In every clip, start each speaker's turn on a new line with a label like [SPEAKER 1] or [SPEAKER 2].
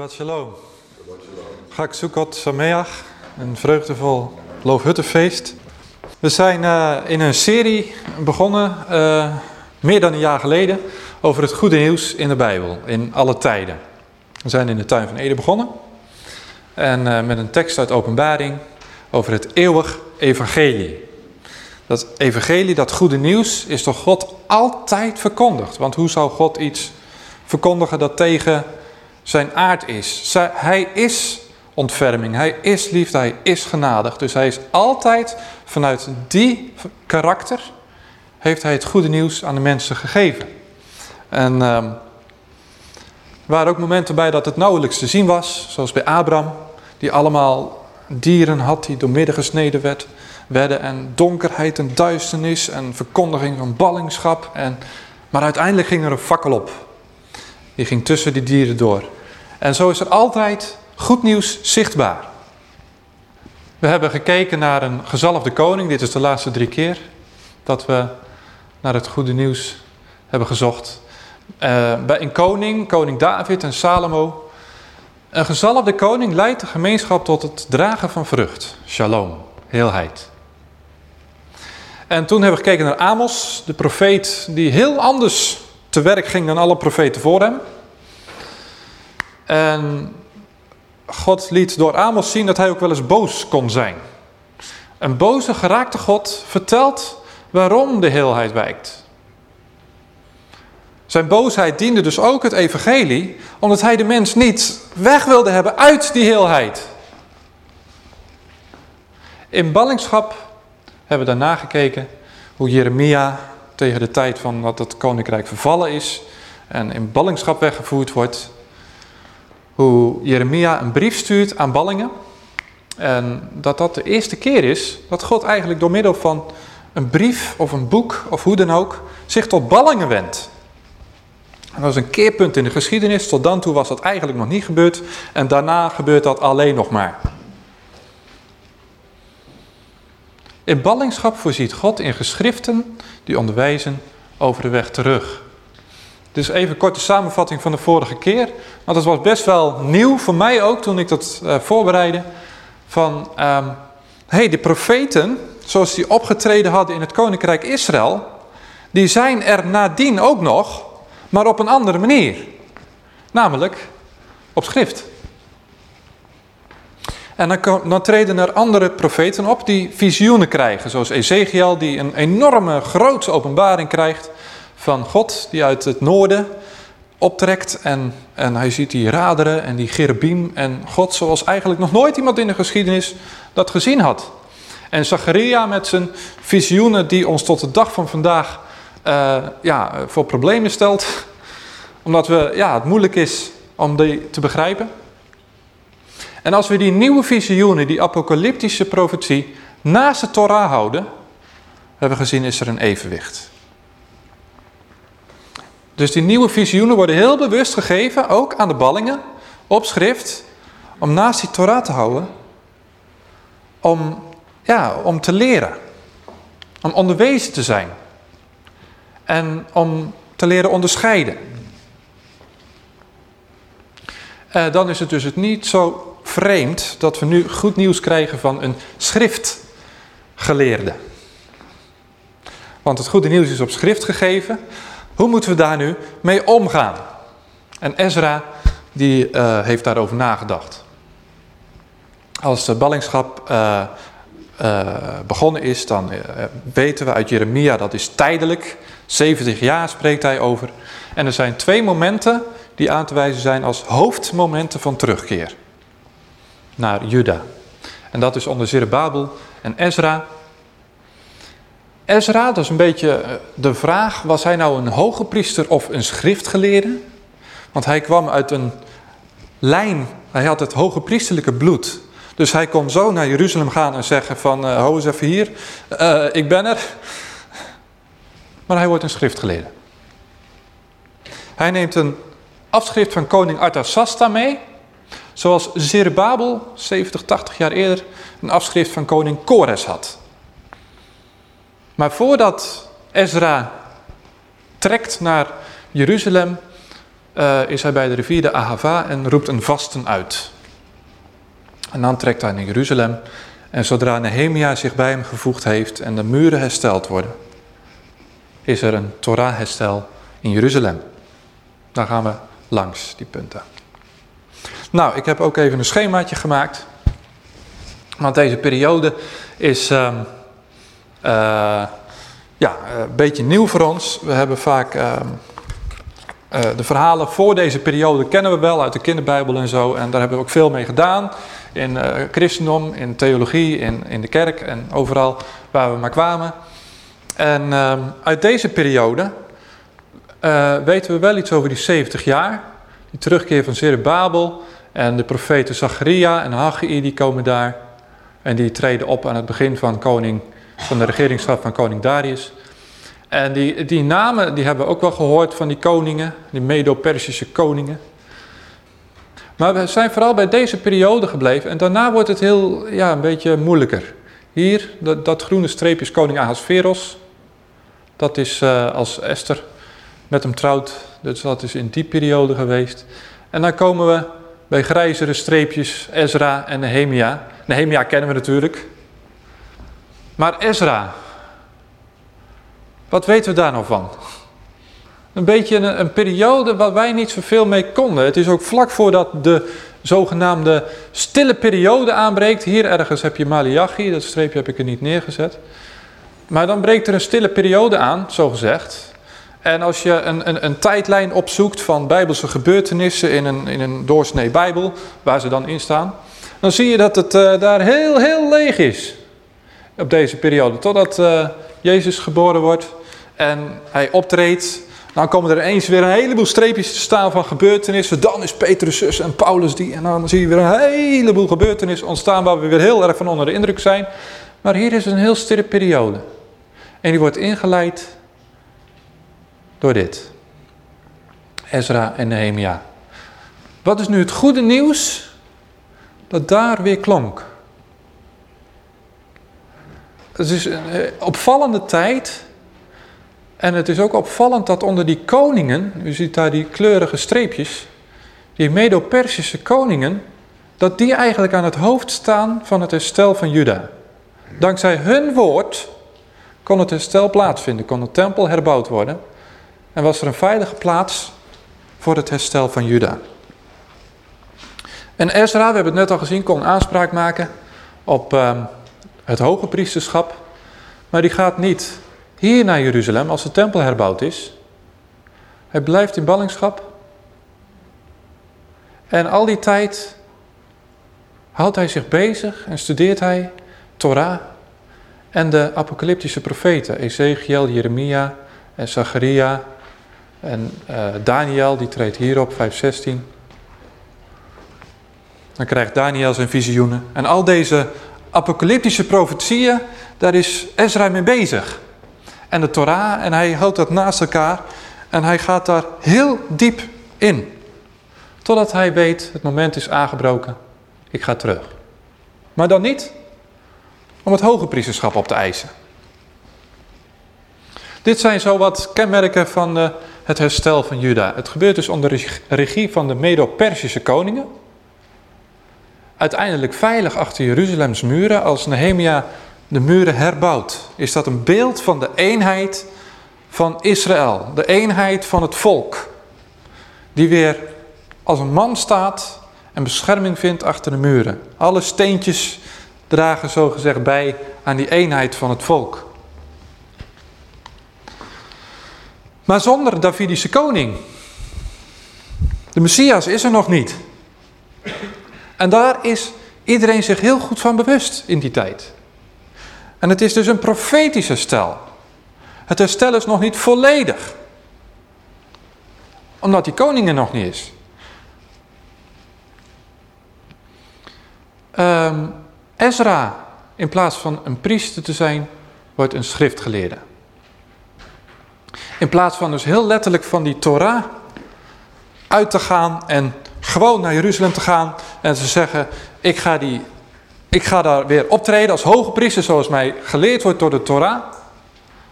[SPEAKER 1] Shabbat shalom. Chag Sukkot Sameach, een vreugdevol Loofhuttenfeest. We zijn uh, in een serie begonnen, uh, meer dan een jaar geleden, over het goede nieuws in de Bijbel, in alle tijden. We zijn in de tuin van Ede begonnen. En uh, met een tekst uit openbaring over het eeuwig evangelie. Dat evangelie, dat goede nieuws, is door God altijd verkondigd. Want hoe zou God iets verkondigen dat tegen zijn aard is? Hij is ontferming, hij is liefde, hij is genadig. Dus hij is altijd vanuit die karakter, heeft hij het goede nieuws aan de mensen gegeven. En um, er waren ook momenten bij dat het nauwelijks te zien was, zoals bij Abraham, die allemaal dieren had die doormidden gesneden werd, werden. En donkerheid en duisternis en verkondiging van ballingschap. En, maar uiteindelijk ging er een fakkel op. Die ging tussen die dieren door. En zo is er altijd goed nieuws zichtbaar. We hebben gekeken naar een gezalfde koning. Dit is de laatste drie keer dat we naar het goede nieuws hebben gezocht. Uh, bij een koning, koning David en Salomo. Een gezalfde koning leidt de gemeenschap tot het dragen van vrucht. Shalom, heelheid. En toen hebben we gekeken naar Amos, de profeet die heel anders te werk ging dan alle profeten voor hem. En God liet door Amos zien dat hij ook wel eens boos kon zijn. Een boze geraakte God vertelt waarom de heelheid wijkt. Zijn boosheid diende dus ook het evangelie, omdat hij de mens niet weg wilde hebben uit die heelheid. In ballingschap hebben we daarna gekeken hoe Jeremia tegen de tijd van dat het koninkrijk vervallen is en in ballingschap weggevoerd wordt, hoe Jeremia een brief stuurt aan ballingen en dat dat de eerste keer is dat God eigenlijk door middel van een brief of een boek of hoe dan ook zich tot ballingen wendt. En dat is een keerpunt in de geschiedenis. Tot dan toe was dat eigenlijk nog niet gebeurd. En daarna gebeurt dat alleen nog maar. In ballingschap voorziet God in geschriften die onderwijzen over de weg terug. Dus even korte samenvatting van de vorige keer. Want het was best wel nieuw voor mij ook toen ik dat uh, voorbereidde. Van, um, hey, de profeten, zoals die opgetreden hadden in het koninkrijk Israël. Die zijn er nadien ook nog, maar op een andere manier. Namelijk op schrift. En dan, dan, treden er andere profeten op die visioenen krijgen. Zoals Ezekiel die een enorme grootse openbaring krijgt van God. Die uit het noorden optrekt en, en hij ziet die raderen en die cherubim. En God zoals eigenlijk nog nooit iemand in de geschiedenis dat gezien had. En Zacharia met zijn visioenen die ons tot de dag van vandaag uh, ja, voor problemen stelt. Omdat we, ja, het moeilijk is om die te begrijpen. En als we die nieuwe visioenen, die apocalyptische profetie, naast de Torah houden, hebben we gezien is er een evenwicht. Dus die nieuwe visioenen worden heel bewust gegeven, ook aan de ballingen, op schrift, om naast die Torah te houden, om, ja, om te leren, om onderwezen te zijn en om te leren onderscheiden. Uh, dan is het dus het niet zo vreemd dat we nu goed nieuws krijgen van een schriftgeleerde. Want het goede nieuws is op schrift gegeven. Hoe moeten we daar nu mee omgaan? En Ezra die uh, heeft daarover nagedacht. Als de ballingschap uh, uh, begonnen is, dan weten we uit Jeremia dat is tijdelijk. 70 jaar spreekt hij over. En er zijn twee momenten die aan te wijzen zijn als hoofdmomenten van terugkeer naar Juda. En dat is onder Zerubbabel en Ezra. Ezra, dat is een beetje eh, de vraag, was hij nou een hoge priester of een schriftgeleerde? Want hij kwam uit een lijn, hij had het hoge priesterlijke bloed. Dus hij kon zo naar Jeruzalem gaan en zeggen van, uh, hou eens even hier, uh, ik ben er. Maar hij wordt een schriftgeleerde. Hij neemt een afschrift van koning Artasasta mee. Zoals Zerubbabel 70, 80 jaar eerder een afschrift van koning Kores had. Maar voordat Ezra trekt naar Jeruzalem, uh, is hij bij de rivier de Ahava en roept een vasten uit. En dan trekt hij naar Jeruzalem. En zodra Nehemia zich bij hem gevoegd heeft en de muren hersteld worden, is er een Torah-herstel in Jeruzalem. Daar gaan we langs, die punten. Nou, ik heb ook even een schemaatje gemaakt. Want deze periode is uh, uh, ja, een beetje nieuw voor ons. We hebben vaak uh, de verhalen voor deze periode kennen we wel uit de kinderbijbel en zo. En daar hebben we ook veel mee gedaan. In uh, christendom, in theologie, in, in de kerk en overal waar we maar kwamen. En ehm, uit deze periode weten we wel iets over die 70 jaar. Die terugkeer van Zerubabel en de profeten Zacharia en Haggai die komen daar. En die treden op aan het begin van, koning, van de regeringsschap van koning Darius. En die, die namen die hebben we ook wel gehoord van die koningen, die Medo-Persische koningen. Maar we zijn vooral bij deze periode gebleven en daarna wordt het heel, ja, een beetje moeilijker. Hier, dat, groene streepje is koning Ahasveros. Dat is uh, als Esther met hem trouwt, dus dat is in die periode geweest. En dan komen we bij grijzere streepjes Ezra en Nehemia. Nehemia kennen we natuurlijk. Maar Ezra, wat weten we daar nou van? Een beetje een, een, periode waar wij niet zoveel mee konden. Het is ook vlak voordat de zogenaamde stille periode aanbreekt. Hier ergens heb je Malachi, dat streepje heb ik er niet neergezet. Maar dan breekt er een stille periode aan, zo gezegd. En als je een, een, een, tijdlijn opzoekt van bijbelse gebeurtenissen in een, in een doorsnee bijbel, waar ze dan in staan, dan zie je dat het uh, daar heel, heel leeg is. Op deze periode, totdat uh, Jezus geboren wordt en hij optreedt. Dan komen er eens weer een heleboel streepjes te staan van gebeurtenissen. Dan is Petrus zus en Paulus die. En dan zie je weer een heleboel gebeurtenissen ontstaan waar we weer heel erg van onder de indruk zijn. Maar hier is een heel stille periode. En die wordt ingeleid door dit. Ezra en Nehemia. Wat is nu het goede nieuws? Dat daar weer klonk. Het is een eh, opvallende tijd. En het is ook opvallend dat onder die koningen, u ziet daar die kleurige streepjes, die Medo-Persische koningen, dat die eigenlijk aan het hoofd staan van het herstel van Juda. Dankzij hun woord kon het herstel plaatsvinden, kon de tempel herbouwd worden en was er een veilige plaats voor het herstel van Juda. En Ezra, we hebben het net al gezien, kon aanspraak maken op uh, het hoge priesterschap. Maar die gaat niet hier naar Jeruzalem als de tempel herbouwd is. Hij blijft in ballingschap. En al die tijd houdt hij zich bezig en studeert hij Torah en de apocalyptische profeten. Ezekiel, Jeremia en Zacharia en uh, Daniel, die treedt hier op, 5.16. Dan krijgt Daniel zijn visioenen. En al deze apocalyptische profetieën, daar is Ezra mee bezig. En de Torah, en hij houdt dat naast elkaar. En hij gaat daar heel diep in. Totdat hij weet, het moment is aangebroken. Ik ga terug. Maar dan niet om het hoge priesterschap op te eisen. Dit zijn zo wat kenmerken van de het herstel van Juda. Het gebeurt dus onder de regie van de Medo-Persische koningen. Uiteindelijk veilig achter Jeruzalems muren als Nehemia de muren herbouwt. Is dat een beeld van de eenheid van Israël. De eenheid van het volk. Die weer als een man staat en bescherming vindt achter de muren. Alle steentjes dragen zogezegd bij aan die eenheid van het volk. Maar zonder Davidische koning. De Messias is er nog niet. En daar is iedereen zich heel goed van bewust in die tijd. En het is dus een profetische stel. Het herstel is nog niet volledig. Omdat die koning er nog niet is. Um, Ezra, in plaats van een priester te zijn, wordt een schriftgeleerde. In plaats van dus heel letterlijk van die Torah uit te gaan en gewoon naar Jeruzalem te gaan en te zeggen, ik ga, die, ik ga daar weer optreden als hoge priester zoals mij geleerd wordt door de Torah,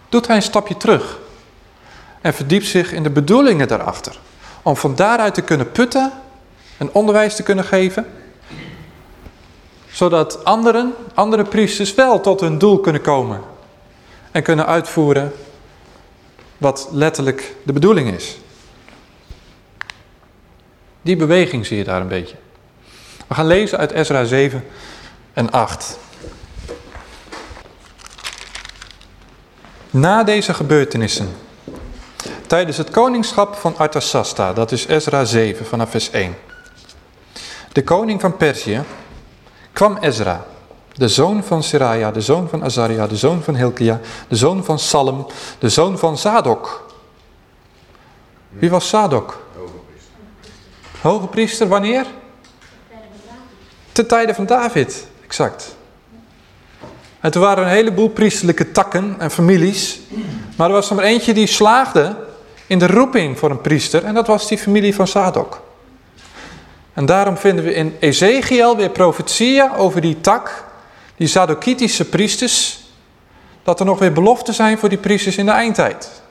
[SPEAKER 1] doet hij een stapje terug en verdiept zich in de bedoelingen daarachter. Om van daaruit te kunnen putten en onderwijs te kunnen geven. Zodat anderen, andere priesters wel tot hun doel kunnen komen. En kunnen uitvoeren wat letterlijk de bedoeling is. Die beweging zie je daar een beetje. We gaan lezen uit Ezra 7 en 8. Na deze gebeurtenissen, tijdens het koningschap van Artasasta, dat is Ezra 7 vanaf vers 1. De koning van Perzië kwam Ezra, de zoon van Seraja, de zoon van Azaria, de zoon van Hilkia, de zoon van Salem, de zoon van Zadok. Wie was Zadok? Hoge priester, wanneer? Ten tijde van David, exact. En toen waren een heleboel priesterlijke takken en families. Maar er was er maar eentje die slaagde in de roeping voor een priester. En dat was die familie van Zadok. En daarom vinden we in Ezekiel weer profetieën over die tak. Die Zadokitische priesters. Dat er nog weer beloften zijn voor die priesters in de eindtijd.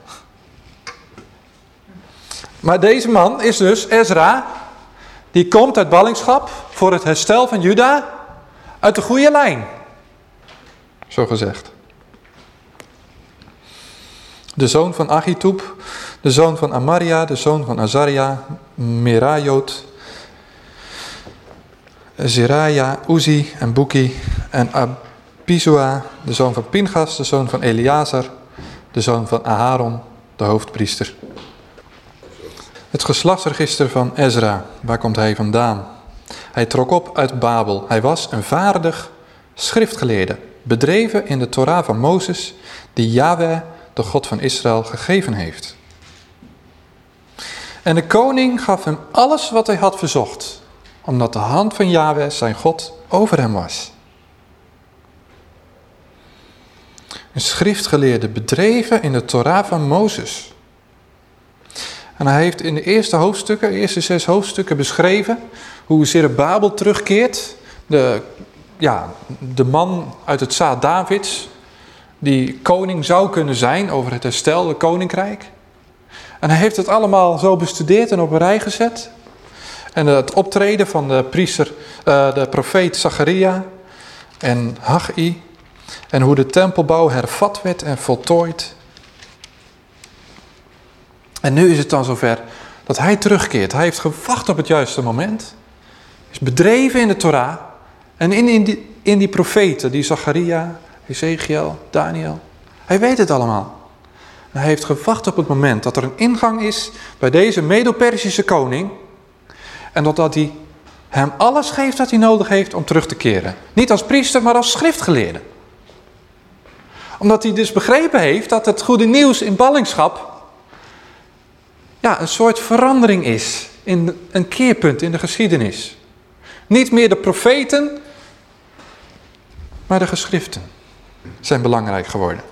[SPEAKER 1] Maar deze man is dus Ezra. Die komt uit ballingschap voor het herstel van Juda. Uit de goede lijn zo gezegd. De zoon van Achitub, de zoon van Amaria, de zoon van Azaria, Merayot, Zeraya, Uzi en Buki en Abizua, de zoon van Pinchas, de zoon van Eleazar, de zoon van Aharon, de hoofdpriester. Het geslachtsregister van Ezra, waar komt hij vandaan? Hij trok op uit Babel. Hij was een vaardig schriftgeleerde bedreven in de Torah van Mozes, die Yahweh, de God van Israël, gegeven heeft. En de koning gaf hem alles wat hij had verzocht, omdat de hand van Yahweh, zijn God, over hem was. Een schriftgeleerde bedreven in de Torah van Mozes. En hij heeft in de eerste hoofdstukken, de eerste zes hoofdstukken beschreven hoe Zerubbabel terugkeert, de ja, de man uit het zaad Davids, die koning zou kunnen zijn over het herstelde koninkrijk. En hij heeft het allemaal zo bestudeerd en op een rij gezet. En het optreden van de priester, uh, de profeet Zacharia en Haggai. En hoe de tempelbouw hervat werd en voltooid. En nu is het dan zover dat hij terugkeert. Hij heeft gewacht op het juiste moment. Is bedreven in de Torah. En in, in, die, in die profeten, die Zacharia, Ezekiel, Daniel, hij weet het allemaal. hij heeft gewacht op het moment dat er een ingang is bij deze Medo-Persische koning. En dat hij hem alles geeft wat hij nodig heeft om terug te keren. Niet als priester, maar als schriftgeleerde. Omdat hij dus begrepen heeft dat het goede nieuws in ballingschap ja, een soort verandering is. In een keerpunt in de geschiedenis. Niet meer de profeten maar de geschriften zijn belangrijk geworden.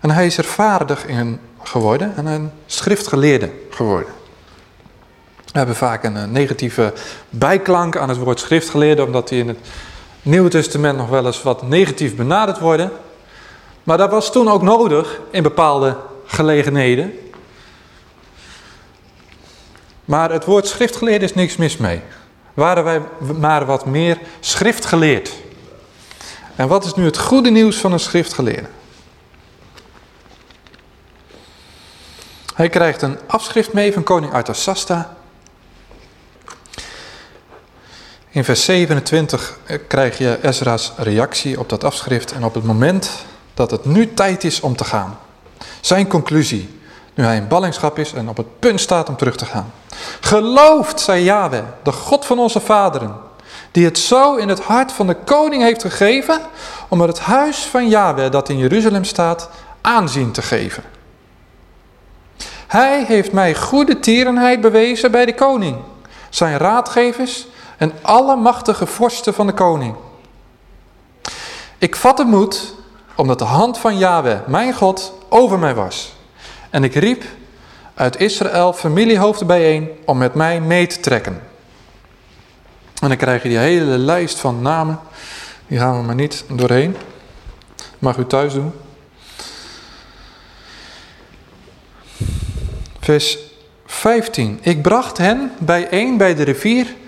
[SPEAKER 1] En hij is er vaardig in geworden en een schriftgeleerde geworden. We hebben vaak een negatieve bijklank aan het woord schriftgeleerde, omdat die in het Nieuwe Testament nog wel eens wat negatief benaderd worden. Maar dat was toen ook nodig in bepaalde gelegenheden. Maar het woord schriftgeleerde is niks mis mee. Waren wij maar wat meer schriftgeleerd. En wat is nu het goede nieuws van een schriftgeleerde? Hij krijgt een afschrift mee van koning Artasasta. In vers 27 krijg je Ezra's reactie op dat afschrift en op het moment dat het nu tijd is om te gaan. Zijn conclusie, nu hij in ballingschap is en op het punt staat om terug te gaan. Geloofd, zei Yahweh, de God van onze vaderen, die het zo in het hart van de koning heeft gegeven, om er het huis van Yahweh dat in Jeruzalem staat, aanzien te geven. Hij heeft mij goede tierenheid bewezen bij de koning, zijn raadgevers en alle machtige vorsten van de koning. Ik vatte moed, omdat de hand van Yahweh, mijn God, over mij was. En ik riep uit Israël familiehoofden bijeen om met mij mee te trekken. En dan krijg je die hele lijst van namen. Die gaan we maar niet doorheen. Mag u thuis doen. Vers 15. Ik bracht hen bijeen bij de rivier,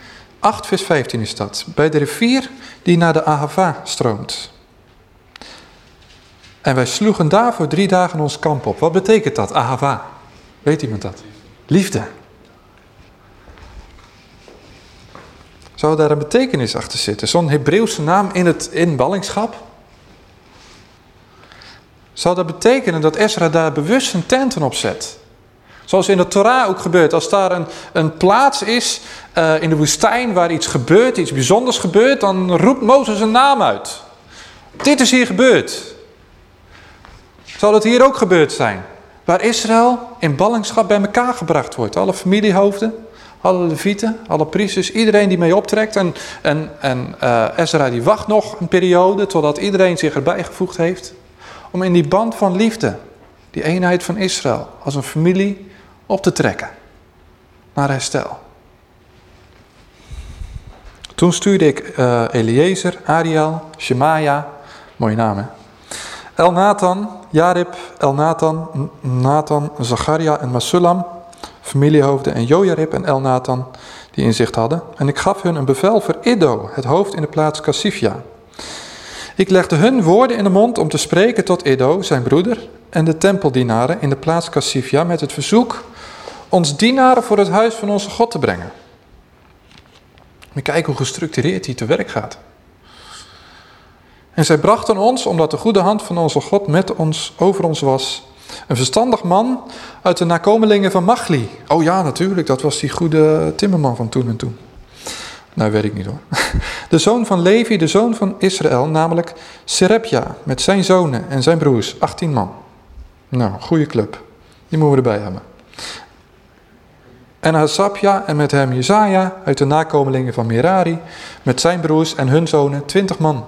[SPEAKER 1] 8 vers 15 is dat, bij de rivier die naar de Ahava stroomt. En wij sloegen daar voor drie dagen ons kamp op. Wat betekent dat, Ahava? Weet iemand dat? Liefde. Zou daar een betekenis achter zitten? Zo'n Hebreeuwse naam in het in ballingschap? Zou dat betekenen dat Ezra daar bewust zijn tenten op zet? Zoals in de Torah ook gebeurt. Als daar een, een plaats is uh, in de woestijn waar iets gebeurt, iets bijzonders gebeurt, dan roept Mozes een naam uit. Dit is hier gebeurd. Zal het hier ook gebeurd zijn? Waar Israël in ballingschap bij elkaar gebracht wordt. Alle familiehoofden, alle levieten, alle priesters, iedereen die mee optrekt. En, en, en uh, Ezra die wacht nog een periode totdat iedereen zich erbij gevoegd heeft. Om in die band van liefde, die eenheid van Israël, als een familie op te trekken. Naar herstel. Toen stuurde ik uh, Eliezer, Ariel, Shemaya, mooie namen. Elnathan, Jarib, Elnathan, Nathan, Zacharia en Masulam, familiehoofden en Jojarib en Elnathan, die inzicht hadden. En ik gaf hun een bevel voor Iddo, het hoofd in de plaats Cassifia. Ik legde hun woorden in de mond om te spreken tot Iddo, zijn broeder, en de tempeldienaren in de plaats Cassifia met het verzoek ons dienaren voor het huis van onze God te brengen. Maar kijk hoe gestructureerd hij te werk gaat. En zij brachten ons, omdat de goede hand van onze God met ons, over ons was, een verstandig man uit de nakomelingen van Machli. Oh ja, natuurlijk, dat was die goede timmerman van toen en toen. Nou, weet ik niet hoor. De zoon van Levi, de zoon van Israël, namelijk Serepja, met zijn zonen en zijn broers, 18 man. Nou, goede club. Die moeten we erbij hebben. En Hasapja en met hem Jezaja uit de nakomelingen van Merari, met zijn broers en hun zonen, 20 man.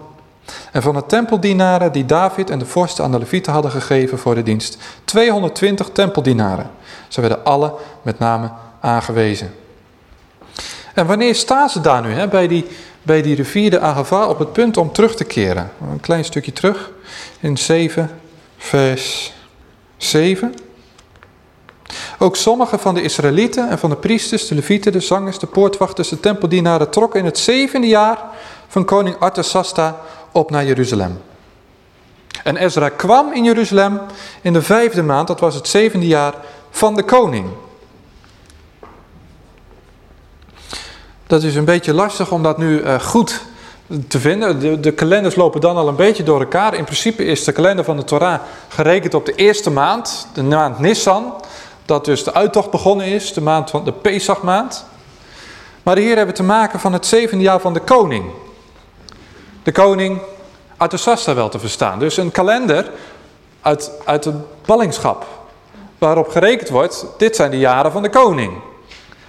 [SPEAKER 1] En van de tempeldienaren die David en de vorsten aan de levieten hadden gegeven voor de dienst. 220 tempeldienaren. Ze werden alle met name aangewezen. En wanneer staan ze daar nu hè, bij, die, bij die rivier de Ahava op het punt om terug te keren? Een klein stukje terug in 7 vers 7. Ook sommige van de Israëlieten en van de priesters, de levieten, de zangers, de poortwachters, de tempeldienaren trokken in het zevende jaar van koning Artasasta op naar Jeruzalem. En Ezra kwam in Jeruzalem in de vijfde maand, dat was het zevende jaar van de koning. Dat is een beetje lastig om dat nu uh, goed te vinden. De, de, kalenders lopen dan al een beetje door elkaar. In principe is de kalender van de Torah gerekend op de eerste maand, de maand Nissan. Dat dus de uittocht begonnen is, de maand van de Pesachmaand. Maar hier hebben we te maken van het zevende jaar van de koning de koning uit de Sasta wel te verstaan. Dus een kalender uit, uit de ballingschap. Waarop gerekend wordt, dit zijn de jaren van de koning.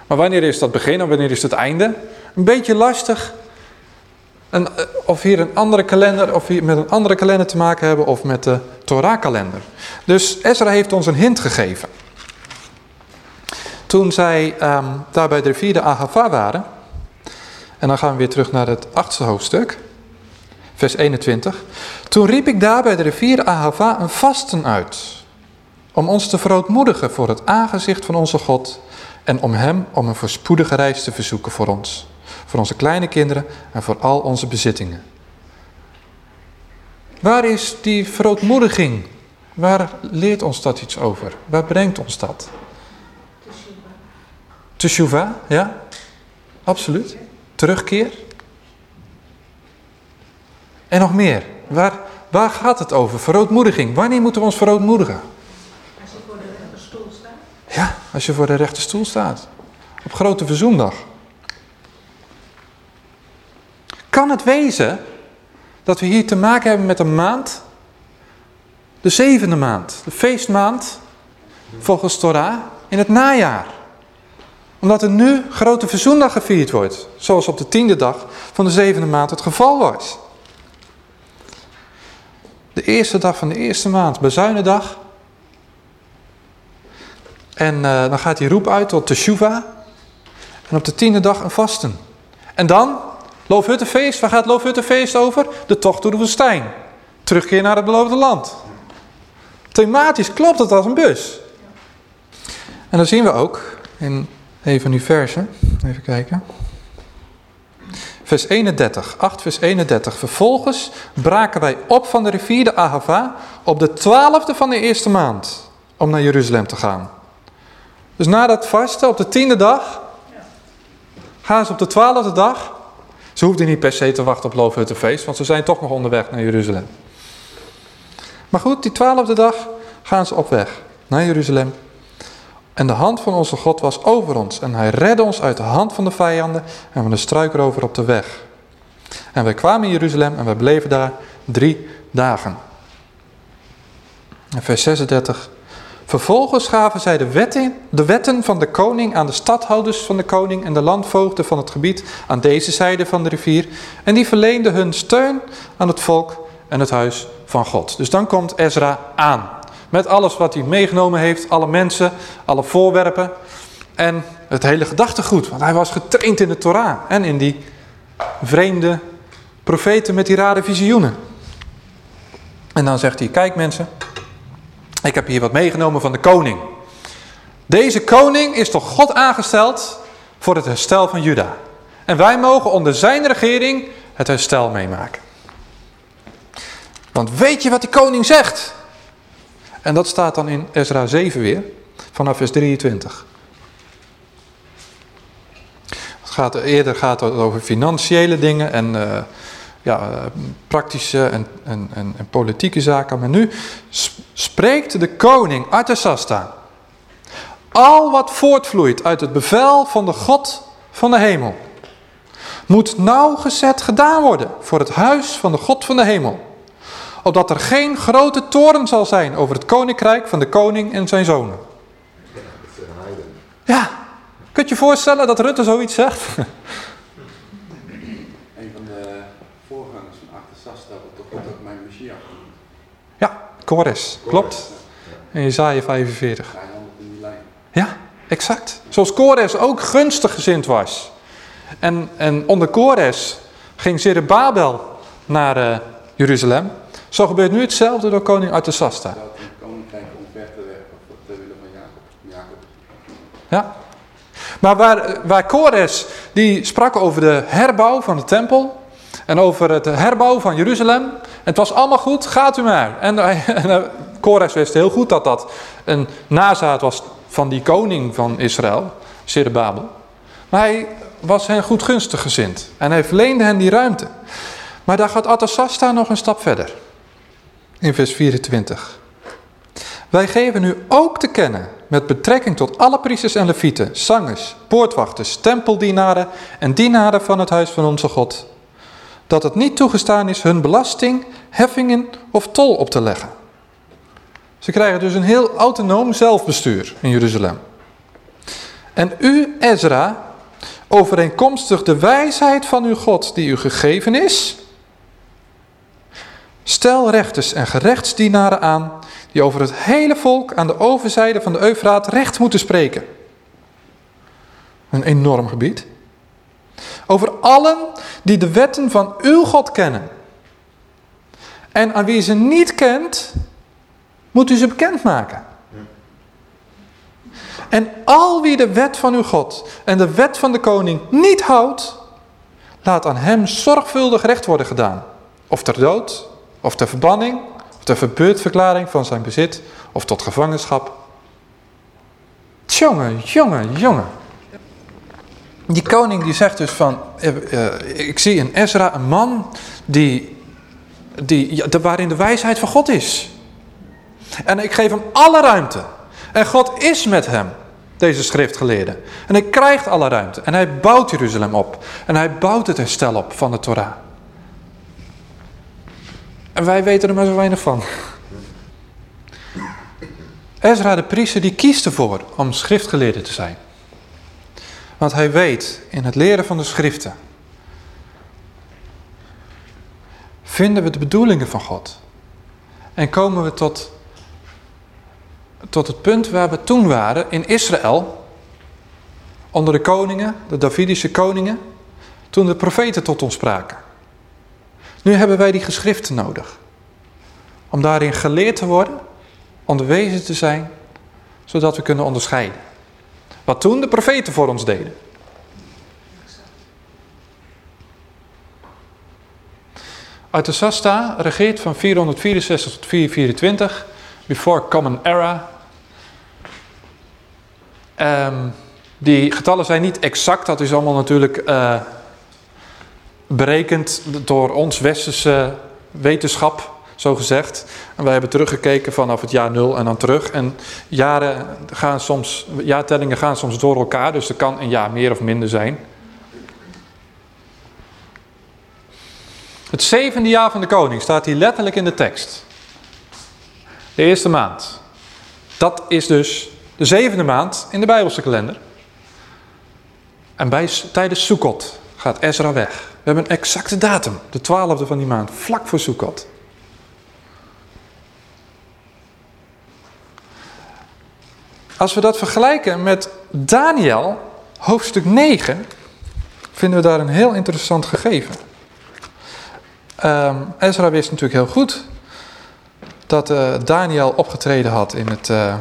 [SPEAKER 1] Maar wanneer is dat begin en wanneer is het einde? Een beetje lastig. En, eh, of hier een andere kalender, of hier met een andere kalender te maken hebben of met de Torah-kalender. Dus Ezra heeft ons een hint gegeven. Toen zij um, daar bij de vierde Ahava waren, en dan gaan we weer terug naar het achtste hoofdstuk vers 21. Toen riep ik daar bij de rivier Ahava een vasten uit, om ons te verootmoedigen voor het aangezicht van onze God en om hem om een voorspoedige reis te verzoeken voor ons, voor onze kleine kinderen en voor al onze bezittingen. Waar is die verootmoediging? Waar leert ons dat iets over? Waar brengt ons dat? Teshuva, ja? Absoluut. Terugkeer. En nog meer. Waar, waar gaat het over? Verootmoediging. Wanneer moeten we ons verootmoedigen?
[SPEAKER 2] Als je voor de rechterstoel staat.
[SPEAKER 1] Ja, als je voor de rechterstoel staat. Op grote verzoendag. Kan het wezen dat we hier te maken hebben met een maand, de zevende maand, de feestmaand, volgens Torah, in het najaar? Omdat er nu grote verzoendag gevierd wordt, zoals op de tiende dag van de zevende maand het geval was. De eerste dag van de eerste maand, bezuinendag. En uh, dan gaat die roep uit tot Teshuva. En op de tiende dag een vasten. En dan, Loofhuttenfeest. Waar gaat Loofhuttenfeest over? De tocht door de woestijn. Terugkeer naar het beloofde land. Thematisch klopt het als een bus. En dan zien we ook in van die versen. Even kijken. Vers 31, 8 vers 31. Vervolgens braken wij op van de rivier de Ahava op de twaalfde van de eerste maand om naar Jeruzalem te gaan. Dus na dat vasten op de tiende dag gaan ze op de twaalfde dag. Ze hoefden niet per se te wachten op Loofhuttenfeest, want ze zijn toch nog onderweg naar Jeruzalem. Maar goed, die twaalfde dag gaan ze op weg naar Jeruzalem. En de hand van onze God was over ons. En hij redde ons uit de hand van de vijanden en van de struikrover op de weg. En wij kwamen in Jeruzalem en wij bleven daar drie dagen. En vers 36. Vervolgens gaven zij de de wetten van de koning aan de stadhouders van de koning en de landvoogden van het gebied aan deze zijde van de rivier. En die verleenden hun steun aan het volk en het huis van God. Dus dan komt Ezra aan. Met alles wat hij meegenomen heeft, alle mensen, alle voorwerpen en het hele gedachtegoed. Want hij was getraind in de Torah en in die vreemde profeten met die rare visioenen. En dan zegt hij, kijk mensen, ik heb hier wat meegenomen van de koning. Deze koning is toch God aangesteld voor het herstel van Juda. En wij mogen onder zijn regering het herstel meemaken. Want weet je wat die koning zegt? En dat staat dan in Ezra 7 weer, vanaf vers 23. Het gaat, eerder gaat het over financiële dingen en uh, ja, praktische en, en, en, en, politieke zaken. Maar nu spreekt de koning Artasasta. Al wat voortvloeit uit het bevel van de God van de hemel. Moet nauwgezet gedaan worden voor het huis van de God van de hemel opdat er geen grote toren zal zijn over het koninkrijk van de koning en zijn zonen. Ja, kunt je voorstellen dat Rutte zoiets zegt?
[SPEAKER 3] Een van de voorgangers van Achtersas dat toch God ook mijn Messias
[SPEAKER 1] Ja, Kores, klopt. In Jezaja 45. Ja, exact. Zoals Kores ook gunstig gezind was. En, en onder Kores ging Zerubbabel naar uh, Jeruzalem. Zo gebeurt nu hetzelfde door koning Artasasta. Ja. Maar waar, waar Kores, die sprak over de herbouw van de tempel. En over het herbouw van Jeruzalem. Het was allemaal goed, gaat u maar. En, en Kores wist heel goed dat dat een nazaat was van die koning van Israël, Zerubbabel. Maar hij was hen goedgunstig gezind. En hij verleende hen die ruimte. Maar daar gaat Artasasta nog een stap verder in vers 24. Wij geven u ook te kennen met betrekking tot alle priesters en levieten, zangers, poortwachters, tempeldienaren en dienaren van het huis van onze God, dat het niet toegestaan is hun belasting, heffingen of tol op te leggen. Ze krijgen dus een heel autonoom zelfbestuur in Jeruzalem. En u, Ezra, overeenkomstig de wijsheid van uw God die u gegeven is, Stel rechters en gerechtsdienaren aan die over het hele volk aan de overzijde van de Eufraat recht moeten spreken. Een enorm gebied. Over allen die de wetten van uw God kennen. En aan wie ze niet kent, moet u ze bekendmaken. En al wie de wet van uw God en de wet van de koning niet houdt, laat aan hem zorgvuldig recht worden gedaan. Of ter dood, of ter verbanning, of ter verbeurdverklaring van zijn bezit, of tot gevangenschap. Jongen, jongen, jongen. Die koning die zegt dus van, uh, ik zie in Ezra een man die, die, ja, waarin de wijsheid van God is. En ik geef hem alle ruimte. En God is met hem, deze schriftgeleerde. En hij krijgt alle ruimte. En hij bouwt Jeruzalem op. En hij bouwt het herstel op van de Torah. En wij weten er maar zo weinig van. Ezra de priester die kiest ervoor om schriftgeleerde te zijn. Want hij weet in het leren van de schriften. Vinden we de bedoelingen van God. En komen we tot, tot het punt waar we toen waren in Israël. Onder de koningen, de Davidische koningen. Toen de profeten tot ons spraken. Nu hebben wij die geschriften nodig. Om daarin geleerd te worden, onderwezen te zijn, zodat we kunnen onderscheiden. Wat toen de profeten voor ons deden. Artasasta regeert van 464 tot 424, before Common Era. Ehm, die getallen zijn niet exact, dat is allemaal natuurlijk uh, berekend door ons westerse wetenschap, zo gezegd. En wij hebben teruggekeken vanaf het jaar 0 en dan terug. En jaren gaan soms, jaartellingen gaan soms door elkaar, dus er kan een jaar meer of minder zijn. Het zevende jaar van de koning staat hier letterlijk in de tekst. De eerste maand. Dat is dus de zevende maand in de Bijbelse kalender. En bij, tijdens Sukkot gaat Ezra weg. We hebben een exacte datum, de twaalfde van die maand, vlak voor Sukkot. Als we dat vergelijken met Daniel, hoofdstuk 9, vinden we daar een heel interessant gegeven. Um, Ezra wist natuurlijk heel goed dat uh, Daniel opgetreden had in, het, uh,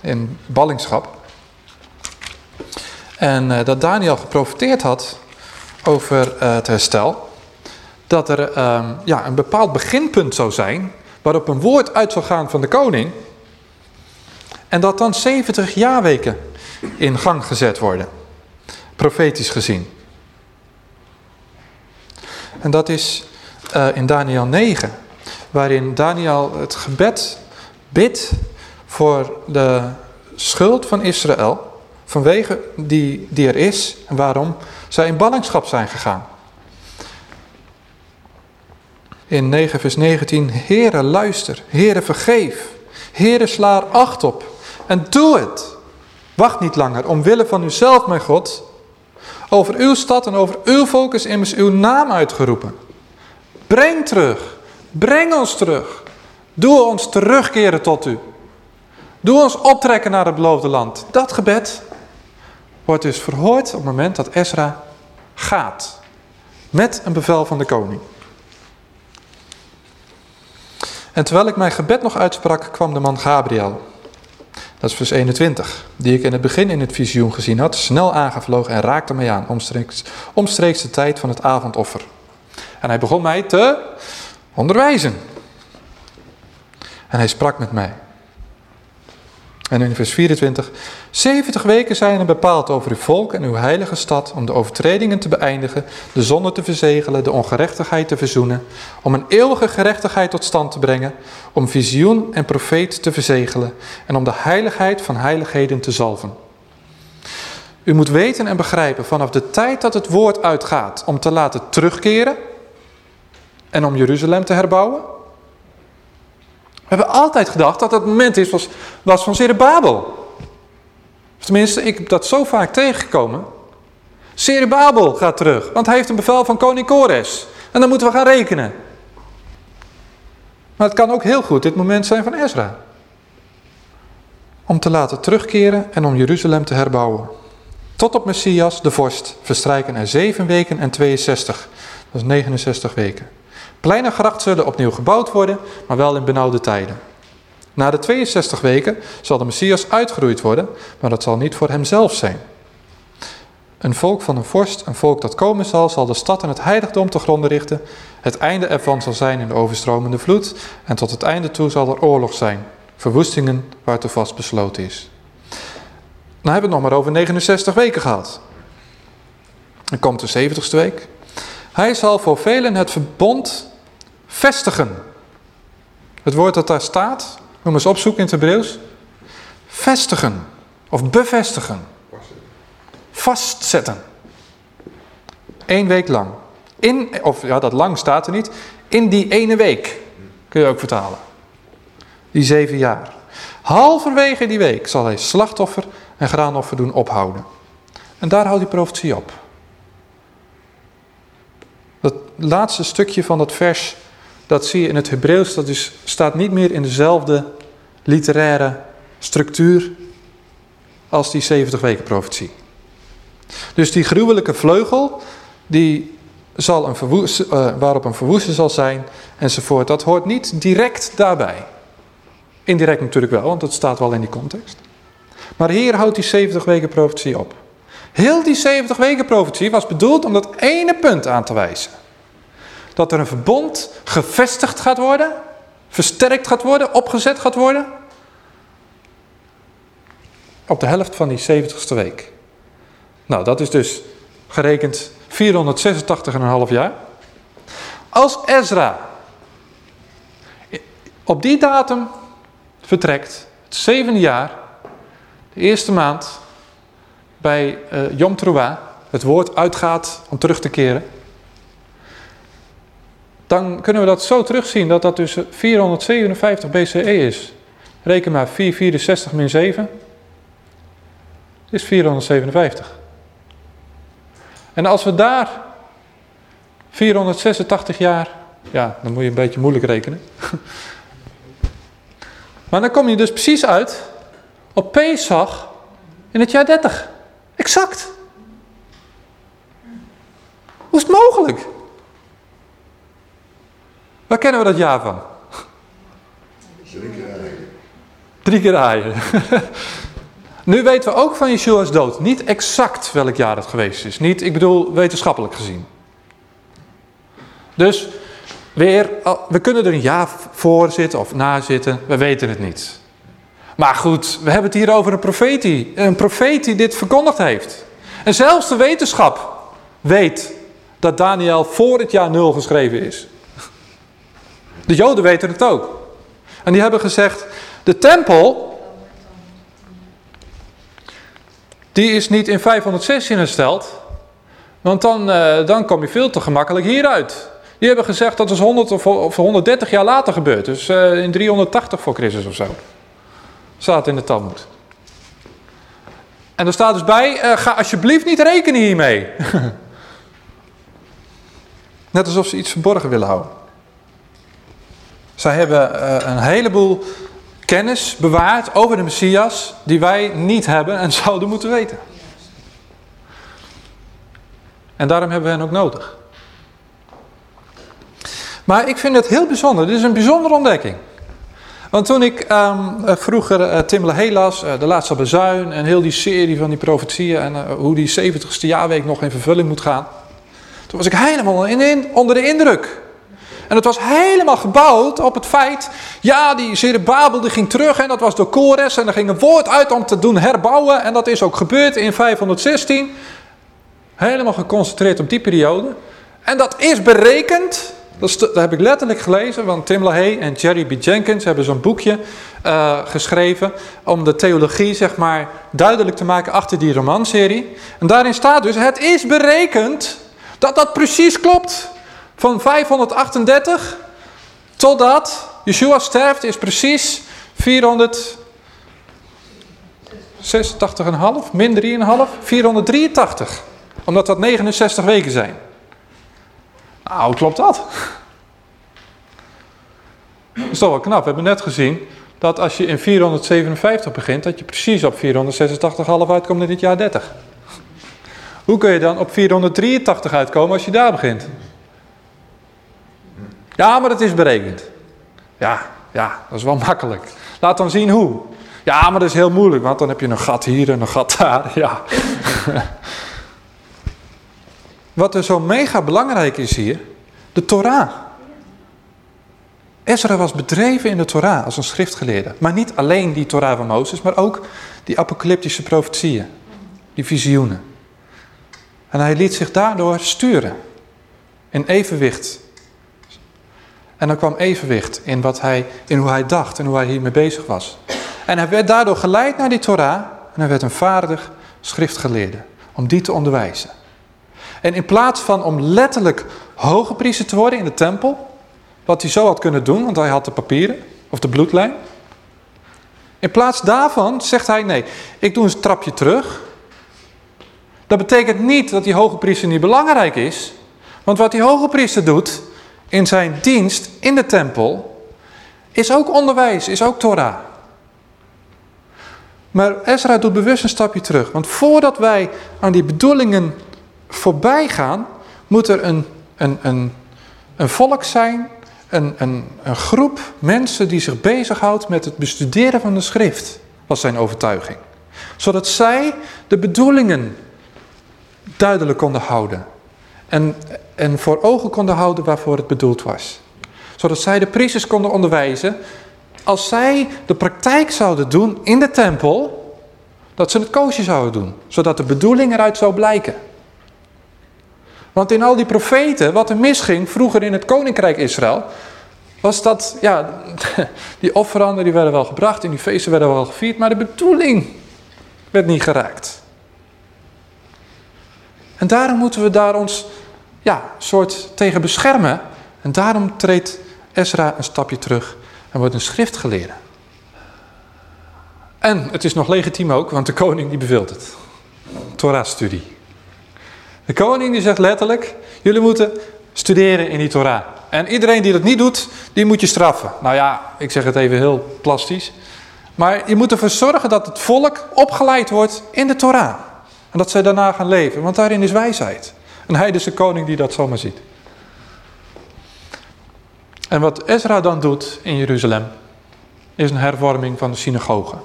[SPEAKER 1] in ballingschap. En uh, dat Daniel geprofiteerd had over het herstel. Dat er um, ja, een bepaald beginpunt zou zijn waarop een woord uit zou gaan van de koning. En dat dan 70 jaarweken in gang gezet worden. Profetisch gezien. En dat is uh, in Daniel 9, waarin Daniel het gebed bidt voor de schuld van Israël, vanwege die, die er is en waarom zij in ballingschap zijn gegaan. In 9 vers 19, Heere luister, Heere vergeef, Heere sla er acht op en doe het. Wacht niet langer, omwille van uzelf, mijn God. Over uw stad en over uw volk is immers uw naam uitgeroepen. Breng terug. Breng ons terug. Doe ons terugkeren tot u. Doe ons optrekken naar het beloofde land. Dat gebed wordt dus verhoord op het moment dat Ezra gaat. Met een bevel van de koning. En terwijl ik mijn gebed nog uitsprak, kwam de man Gabriel. Dat is vers 21. Die ik in het begin in het visioen gezien had, snel aangevlogen en raakte mij aan, omstreeks, omstreeks de tijd van het avondoffer. En hij begon mij te onderwijzen. En hij sprak met mij. En in vers 24. 70 weken zijn er bepaald over uw volk en uw heilige stad om de overtredingen te beëindigen, de zonde te verzegelen, de ongerechtigheid te verzoenen, om een eeuwige gerechtigheid tot stand te brengen, om visioen en profeet te verzegelen en om de heiligheid van heiligheden te zalven. U moet weten en begrijpen vanaf de tijd dat het woord uitgaat om te laten terugkeren, en om Jeruzalem te herbouwen? We hebben altijd gedacht dat het moment is, was, was van Zerubabel. Tenminste, ik heb dat zo vaak tegengekomen. Zerubabel gaat terug, want hij heeft een bevel van koning Kores. En dan moeten we gaan rekenen. Maar het kan ook heel goed dit moment zijn van Ezra. Om te laten terugkeren en om Jeruzalem te herbouwen. Tot op Messias, de vorst, verstrijken er 7 weken en 62. Dat is 69 weken. Plein en gracht zullen opnieuw gebouwd worden, maar wel in benauwde tijden. Na de 62 weken zal de Messias uitgeroeid worden, maar dat zal niet voor hemzelf zijn. Een volk van een vorst, een volk dat komen zal, zal de stad en het heiligdom te gronden richten. Het einde ervan zal zijn in de overstromende vloed en tot het einde toe zal er oorlog zijn. Verwoestingen waartoe vast besloten is. Nou hebben we het nog maar over 69 weken gehad. Dan komt de 70ste week. Hij zal voor velen het verbond vestigen. Het woord dat daar staat, we eens opzoeken in het Hebreeuws. Vestigen of bevestigen. Vastzetten. Eén week lang. In, of ja, dat lang staat er niet. In die ene week kun je ook vertalen. Die zeven jaar. Halverwege die week zal hij slachtoffer en graanoffer doen ophouden. En daar houdt die profetie op. Dat laatste stukje van dat vers, dat zie je in het Hebreeuws, dat dus staat niet meer in dezelfde literaire structuur als die 70 weken profetie. Dus die gruwelijke vleugel, die zal een uh, waarop een verwoesten zal zijn enzovoort, dat hoort niet direct daarbij. Indirect natuurlijk wel, want dat staat wel in die context. Maar hier houdt die 70 weken profetie op. Heel die 70 weken profetie was bedoeld om dat ene punt aan te wijzen. Dat er een verbond gevestigd gaat worden, versterkt gaat worden, opgezet gaat worden. Op de helft van die 70ste week. Nou, dat is dus gerekend 486,5 jaar. Als Ezra op die datum vertrekt, het zevende jaar, de eerste maand, bij uh, Yom het woord uitgaat om terug te keren, dan kunnen we dat zo terugzien dat dat dus 457 BCE is. Reken maar 464 min 7 is 457. En als we daar 486 jaar, ja, dan moet je een beetje moeilijk rekenen. Maar dan kom je dus precies uit op Pesach in het jaar 30. Exact. Hoe is het mogelijk? Waar kennen we dat jaar van? Drie keer aaien. Drie keer aaien. nu weten we ook van Yeshua's dood. Niet exact welk jaar het geweest is. Niet, ik bedoel, wetenschappelijk gezien. Dus weer, we kunnen er een jaar voor zitten of na zitten. We weten het niet. Maar goed, we hebben het hier over een profetie. Een profeet die dit verkondigd heeft. En zelfs de wetenschap weet dat Daniel voor het jaar nul geschreven is. De Joden weten het ook. En die hebben gezegd, de tempel, die is niet in 516 hersteld. Want dan, uh, dan kom je veel te gemakkelijk hieruit. Die hebben gezegd dat is 100 of, 130 jaar later gebeurd. Dus uh, in 380 voor Christus of zo. Staat in de Talmud. En er staat dus bij, uh, ga alsjeblieft niet rekenen hiermee. Net alsof ze iets verborgen willen houden. Zij hebben een heleboel kennis bewaard over de Messias die wij niet hebben en zouden moeten weten. En daarom hebben we hen ook nodig. Maar ik vind het heel bijzonder. Dit is een bijzondere ontdekking. Want toen ik um, vroeger uh, Tim LaHaye las, uh, de laatste bezuin en heel die serie van die profetieën en hoe die 70ste jaarweek nog in vervulling moet gaan. Toen was ik helemaal in, onder de indruk. En het was helemaal gebouwd op het feit, ja die Zerubbabel die ging terug en dat was door Kores en er ging een woord uit om te doen herbouwen. En dat is ook gebeurd in 516. Helemaal geconcentreerd op die periode. En dat is berekend dat, dat, heb ik letterlijk gelezen, want Tim LaHaye en Jerry B. Jenkins hebben zo'n boekje uh, geschreven om de theologie zeg maar duidelijk te maken achter die romanserie. En daarin staat dus, het is berekend dat dat precies klopt. Van 538 totdat Yeshua sterft is precies 486,5 min 3,5, 483. Omdat dat 69 weken zijn. Nou, klopt dat? Dat is toch wel knap. We hebben net gezien dat als je in 457 begint, dat je precies op 486,5 uitkomt in dit jaar 30. Hoe kun je dan op 483 uitkomen als je daar begint? Ja, maar dat is berekend. Ja, ja, dat is wel makkelijk. Laat dan zien hoe. Ja, maar dat is heel moeilijk, want dan heb je een gat hier en een gat daar. Ja. Wat er zo mega belangrijk is hier, de Torah. Ezra was bedreven in de Torah als een schriftgeleerde. Maar niet alleen die Torah van Mozes, maar ook die apocalyptische profetieën. Die visioenen. En hij liet zich daardoor sturen. In evenwicht. En er kwam evenwicht in, wat hij, in hoe hij dacht en hoe hij hiermee bezig was. En hij werd daardoor geleid naar die Torah. En hij werd een vaardig schriftgeleerde. Om die te onderwijzen. En in plaats van om letterlijk hoge priester te worden in de tempel, wat hij zo had kunnen doen, want hij had de papieren of de bloedlijn. In plaats daarvan zegt hij, nee, ik doe een trapje terug. Dat betekent niet dat die hoge priester niet belangrijk is. Want wat die hoge priester doet in zijn dienst in de tempel, is ook onderwijs, is ook Torah. Maar Ezra doet bewust een stapje terug. Want voordat wij aan die bedoelingen voorbij gaan, moet er een, een, een, een volk zijn, een, een, een groep mensen die zich bezighoudt met het bestuderen van de schrift, was zijn overtuiging. Zodat zij de bedoelingen duidelijk konden houden. En, en voor ogen konden houden waarvoor het bedoeld was. Zodat zij de priesters konden onderwijzen. Als zij de praktijk zouden doen in de tempel, dat ze het koosje zouden doen. Zodat de bedoeling eruit zou blijken. Want in al die profeten, wat er misging vroeger in het koninkrijk Israël, was dat, ja, die offeranden die werden wel gebracht, en die feesten werden wel gevierd, maar de bedoeling werd niet geraakt. En daarom moeten we daar ons, ja, soort tegen beschermen. En daarom treedt Ezra een stapje terug en wordt een schriftgeleerde. En het is nog legitiem ook, want de koning die beveelt het. Torah-studie. De koning die zegt letterlijk, jullie moeten studeren in die Torah. En iedereen die dat niet doet, die moet je straffen. Nou ja, ik zeg het even heel plastisch. Maar je moet ervoor zorgen dat het volk opgeleid wordt in de Torah. En dat zij daarna gaan leven, want daarin is wijsheid. Een heidense koning die dat zomaar ziet. En wat Ezra dan doet in Jeruzalem, is een hervorming van de synagoge.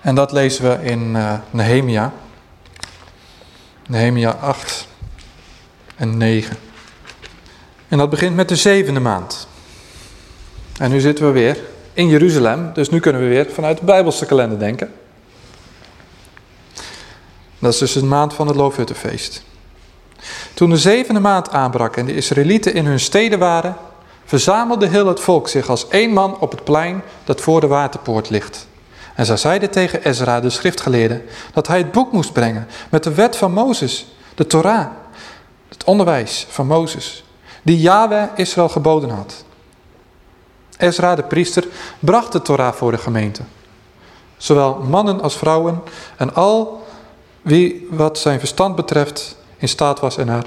[SPEAKER 1] En dat lezen we in uh, Nehemia. Nehemia 8 en 9. En dat begint met de zevende maand. En nu zitten we weer in Jeruzalem, dus nu kunnen we weer vanuit de Bijbelse kalender denken. Dat is dus de maand van het Loofhuttenfeest. Toen de zevende maand aanbrak en de Israëlieten in hun steden waren, verzamelde heel het volk zich als één man op het plein dat voor de waterpoort ligt. En zij zeiden tegen Ezra, de schriftgeleerde, dat hij het boek moest brengen met de wet van Mozes, de Torah, het onderwijs van Mozes, die Yahweh Israël geboden had. Ezra, de priester, bracht de Torah voor de gemeente. Zowel mannen als vrouwen en al wie wat zijn verstand betreft in staat was ernaar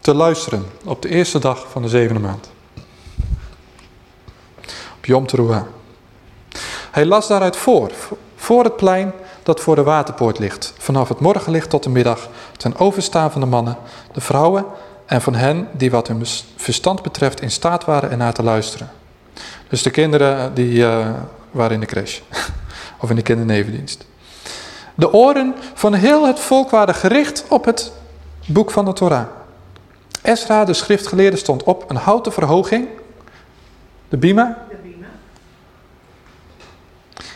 [SPEAKER 1] te luisteren op de eerste dag van de zevende maand. Op Yom. Hij las daaruit voor, voor het plein dat voor de waterpoort ligt, vanaf het morgenlicht tot de middag, ten overstaan van de mannen, de vrouwen en van hen die wat hun verstand betreft in staat waren ernaar te luisteren. Dus de kinderen die uh, waren in de crash, of in de kindernevendienst. De oren van heel het volk waren gericht op het boek van de Torah. Esra, de schriftgeleerde, stond op een houten verhoging, de bima,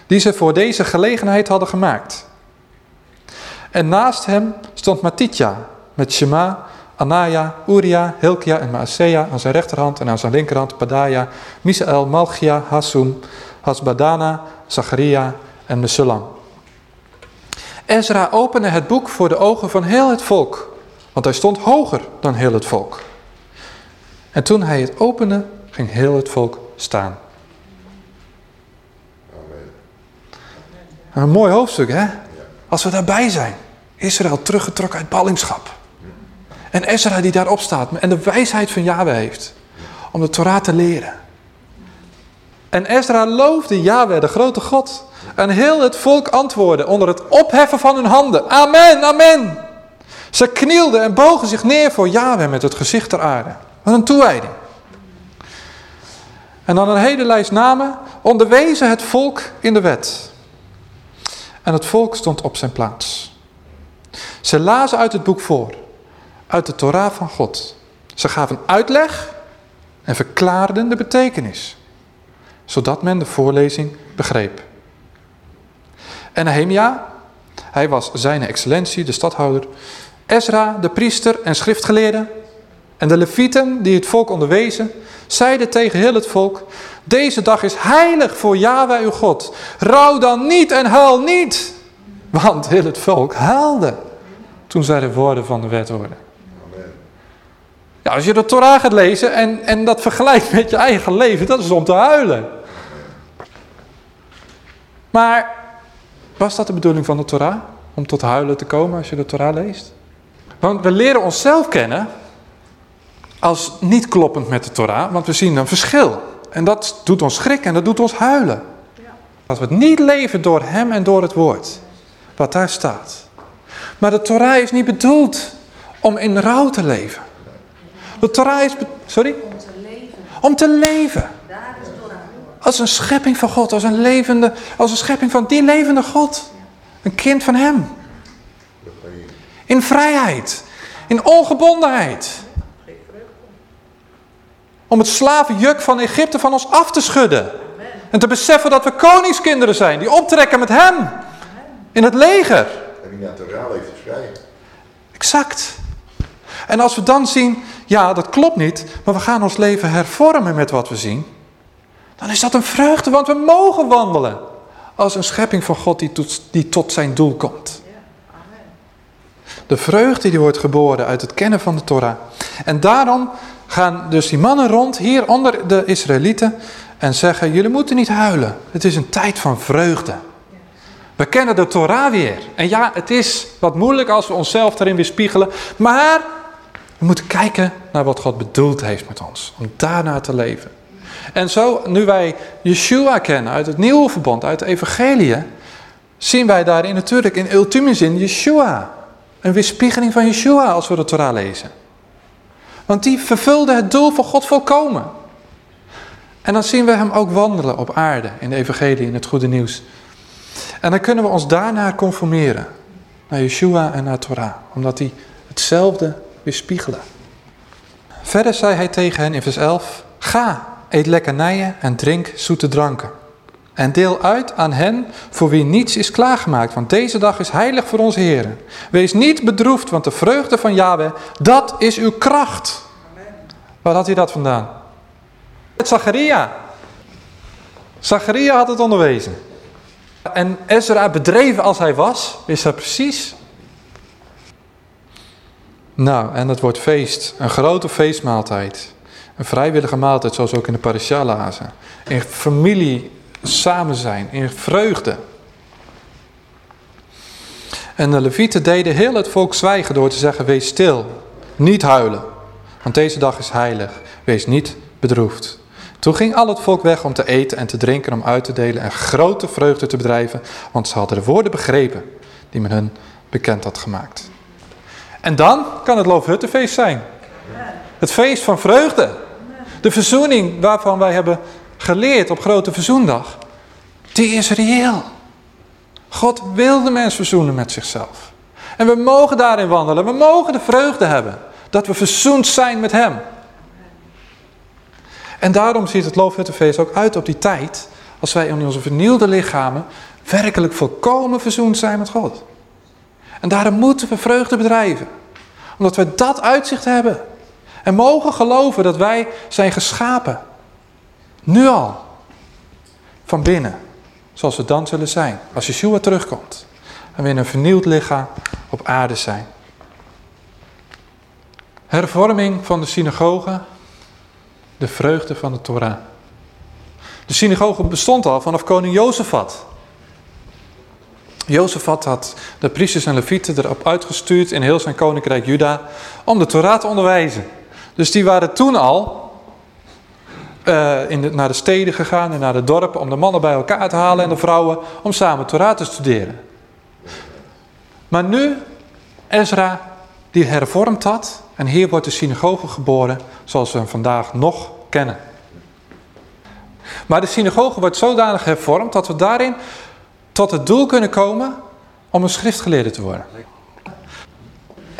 [SPEAKER 1] die ze voor deze gelegenheid hadden gemaakt. En naast hem stond Matitja met Shema, Anaya, Uria, Hilkia en Maasea aan zijn rechterhand en aan zijn linkerhand Padaya, Misael, Malchia, Hasum, Hasbadana, Zacharia en Mesulam. Ezra opende het boek voor de ogen van heel het volk, want hij stond hoger dan heel het volk. En toen hij het opende, ging heel het volk staan. Een mooi hoofdstuk, hè? Als we daarbij zijn. Israël teruggetrokken uit ballingschap. En Ezra die daarop staat en de wijsheid van Yahweh heeft. Om de Torah te leren. En Ezra loofde Yahweh, de grote God. En heel het volk antwoordde onder het opheffen van hun handen. Amen, amen. Ze knielden en bogen zich neer voor Yahweh met het gezicht ter aarde. Wat een toewijding. En dan een hele lijst namen onderwezen het volk in de wet. En het volk stond op zijn plaats. Ze lazen uit het boek voor, uit de Torah van God. Ze gaven uitleg en verklaarden de betekenis, zodat men de voorlezing begreep. En Nehemia, hij was zijn excellentie, de stadhouder, Ezra, de priester en schriftgeleerde, en de levieten die het volk onderwezen, zeiden tegen heel het volk, deze dag is heilig voor Yahweh uw God. Rouw dan niet en huil niet. Want heel het volk huilde toen zij de woorden van de wet hoorden. Ja, als je de Torah gaat lezen en, en dat vergelijkt met je eigen leven, dat is om te huilen. Maar was dat de bedoeling van de Torah? Om tot huilen te komen als je de Torah leest? Want we leren onszelf kennen als niet kloppend met de Torah, want we zien een verschil. En dat doet ons schrikken en dat doet ons huilen. Dat we het niet leven door hem en door het woord. Wat daar staat. Maar de Torah is niet bedoeld om in rouw te leven. De Torah is... Sorry?
[SPEAKER 2] Om te leven.
[SPEAKER 1] Om te leven. Als een schepping van God, als een levende, als een schepping van die levende God. Een kind van hem. In vrijheid, in ongebondenheid. Om het slavenjuk van Egypte van ons af te schudden. En te beseffen dat we koningskinderen zijn, die optrekken met hem. In het leger.
[SPEAKER 4] En die naturaal heeft vrij.
[SPEAKER 1] Exact. En als we dan zien, ja dat klopt niet, maar we gaan ons leven hervormen met wat we zien. Dan is dat een vreugde, want we mogen wandelen. Als een schepping van God die tot, die tot zijn doel komt. De vreugde die wordt geboren uit het kennen van de Torah. En daarom gaan dus die mannen rond hier onder de Israëlieten en zeggen, jullie moeten niet huilen. Het is een tijd van vreugde. We kennen de Torah weer. En ja, het is wat moeilijk als we onszelf daarin weer spiegelen. Maar we moeten kijken naar wat God bedoeld heeft met ons. Om daarna te leven. En zo, nu wij Yeshua kennen uit het Nieuwe Verbond, uit de Evangelie, zien wij daarin natuurlijk in ultieme zin Yeshua. Een weerspiegeling van Yeshua als we de Torah lezen. Want die vervulde het doel van God volkomen. En dan zien we hem ook wandelen op aarde in de Evangelie, in het goede nieuws. En dan kunnen we ons daarnaar conformeren. Naar Yeshua en naar Torah. Omdat die hetzelfde weerspiegelen. Verder zei hij tegen hen in vers 11. Ga, eet lekkernijen en drink zoete dranken. En deel uit aan hen voor wie niets is klaargemaakt. Want deze dag is heilig voor onze Heer. Wees niet bedroefd, want de vreugde van Yahweh, dat is uw kracht. Waar had hij dat vandaan? Het Zacharia. Zacharia had het onderwezen. En Ezra, bedreven als hij was, wist hij precies. Nou, en het wordt feest. Een grote feestmaaltijd. Een vrijwillige maaltijd, zoals ook in de parasha lazen. In familie samen zijn, in vreugde. En de levieten deden heel het volk zwijgen door te zeggen, wees stil, niet huilen. Want deze dag is heilig, wees niet bedroefd. Toen ging al het volk weg om te eten en te drinken, om uit te delen en grote vreugde te bedrijven, want ze hadden de woorden begrepen die men hun bekend had gemaakt. En dan kan het Loofhuttenfeest zijn. Het feest van vreugde. De verzoening waarvan wij hebben geleerd op Grote Verzoendag, die is reëel. God wil de mens verzoenen met zichzelf. En we mogen daarin wandelen. We mogen de vreugde hebben dat we verzoend zijn met hem. En daarom ziet het Loofhuttenfeest ook uit op die tijd, als wij in onze vernieuwde lichamen werkelijk volkomen verzoend zijn met God. En daarom moeten we vreugde bedrijven. Omdat we dat uitzicht hebben. En mogen geloven dat wij zijn geschapen. Nu al. Van binnen. Zoals we dan zullen zijn. Als Yeshua terugkomt. En we in een vernieuwd lichaam op aarde zijn. Hervorming van de synagoge. De vreugde van de Torah. De synagoge bestond al vanaf koning Jozefat. Jozefat had de priesters en levieten erop uitgestuurd in heel zijn koninkrijk Juda om de Torah te onderwijzen. Dus die waren toen al uh, in de, naar de steden gegaan en naar de dorpen om de mannen bij elkaar te halen en de vrouwen om samen Torah te studeren. Maar nu, Ezra, die hervormd had en hier wordt de synagoge geboren zoals we hem vandaag nog kennen. Maar de synagoge wordt zodanig hervormd dat we daarin tot het doel kunnen komen om een schriftgeleerde te worden.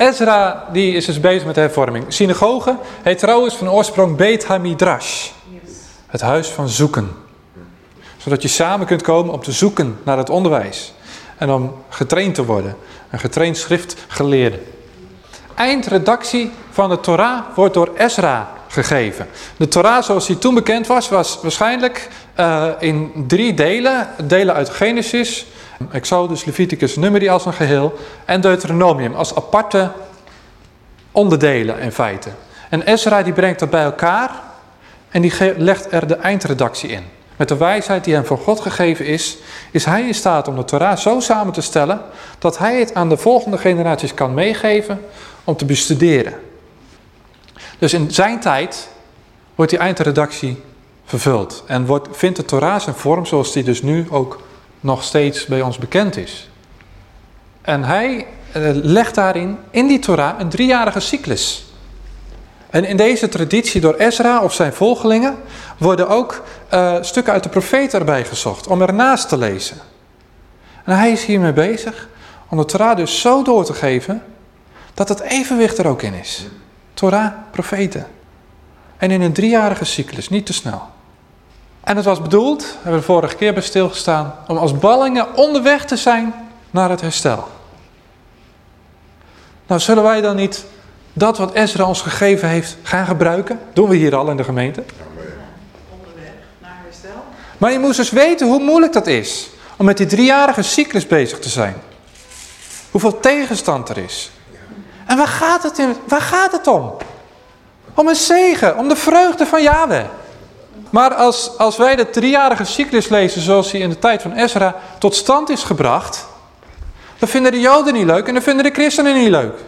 [SPEAKER 1] Ezra die is dus bezig met de hervorming. Synagoge heet trouwens van oorsprong Beit HaMidrash. Het huis van zoeken. Zodat je samen kunt komen om te zoeken naar het onderwijs. En om getraind te worden. Een getraind schriftgeleerde. Eindredactie van de Torah wordt door Ezra gegeven. De Torah zoals die toen bekend was, was waarschijnlijk uh, in drie delen. Delen uit Genesis, Exodus, Leviticus, Numeri als een geheel. En Deuteronomium als aparte onderdelen in feite. En Ezra die brengt dat bij elkaar en die legt er de eindredactie in. Met de wijsheid die hem van God gegeven is, is hij in staat om de Torah zo samen te stellen dat hij het aan de volgende generaties kan meegeven om te bestuderen. Dus in zijn tijd wordt die eindredactie vervuld. En wordt, vindt de Torah zijn vorm zoals die dus nu ook nog steeds bij ons bekend is. En hij eh, legt daarin, in die Torah, een driejarige cyclus. En in deze traditie door Ezra of zijn volgelingen worden ook uh, stukken uit de profeten erbij gezocht om ernaast te lezen. En hij is hiermee bezig om de Torah dus zo door te geven dat het evenwicht er ook in is. Torah, profeten. En in een driejarige cyclus, niet te snel. En het was bedoeld, hebben we de vorige keer bij stilgestaan, om als ballingen onderweg te zijn naar het herstel. Nou, zullen wij dan niet dat wat Ezra ons gegeven heeft gaan gebruiken? Doen we hier al in de gemeente.
[SPEAKER 2] Onderweg naar herstel.
[SPEAKER 1] Maar je moest dus weten hoe moeilijk dat is. Om met die driejarige cyclus bezig te zijn. Hoeveel tegenstand er is. En waar gaat het, in, waar gaat het om? Om een zegen, om de vreugde van Yahweh. Maar als, als wij de driejarige cyclus lezen zoals die in de tijd van Ezra tot stand is gebracht, dan vinden de Joden niet leuk en dan vinden de christenen niet leuk.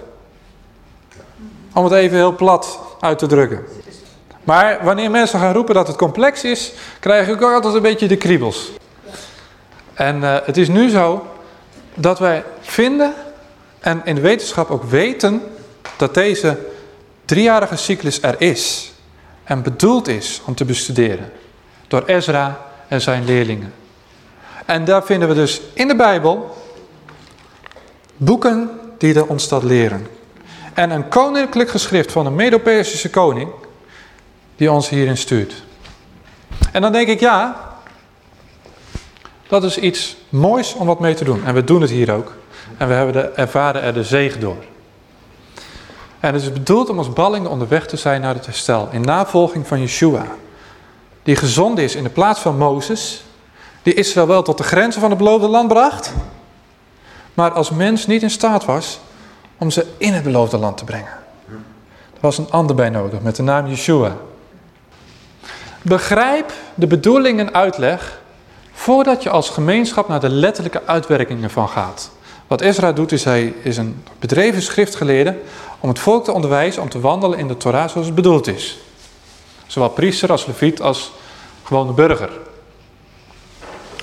[SPEAKER 1] Om het even heel plat uit te drukken. Maar wanneer mensen gaan roepen dat het complex is, krijg ik ook altijd een beetje de kriebels. En uh, het is nu zo dat wij vinden en in de wetenschap ook weten dat deze driejarige cyclus er is. En bedoeld is om te bestuderen. Door Ezra en zijn leerlingen. En daar vinden we dus in de Bijbel boeken die er ons leren. En een koninklijk geschrift van een Medo-Persische koning die ons hierin stuurt. En dan denk ik, ja, dat is iets moois om wat mee te doen. En we doen het hier ook. En we hebben de, ervaren er de zegen door. En het is bedoeld om als ballingen onderweg te zijn naar het herstel. In navolging van Yeshua. Die gezonden is in de plaats van Mozes. Die Israël wel tot de grenzen van het beloofde land bracht. Maar als mens niet in staat was om ze in het beloofde land te brengen. Er was een ander bij nodig met de naam Yeshua. Begrijp de bedoeling en uitleg voordat je als gemeenschap naar de letterlijke uitwerkingen van gaat. Wat Ezra doet is hij is een bedreven schriftgeleerde om het volk te onderwijzen om te wandelen in de Torah zoals het bedoeld is. Zowel priester als leviet als gewone burger.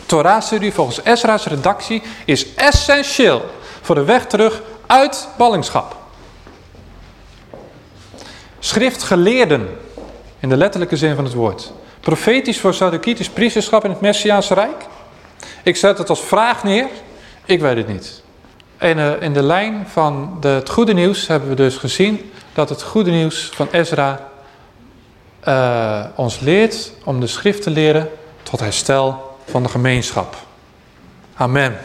[SPEAKER 1] Torah-studie volgens Ezra's redactie is essentieel voor de weg terug uit ballingschap. Schriftgeleerden, in de letterlijke zin van het woord. Profetisch voor Sadukitisch priesterschap in het Messiaanse Rijk? Ik zet het als vraag neer. Ik weet het niet. En uh, in de lijn van het goede nieuws hebben we dus gezien dat het goede nieuws van Ezra uh, ons leert om de schrift te leren tot herstel van de gemeenschap. Amen.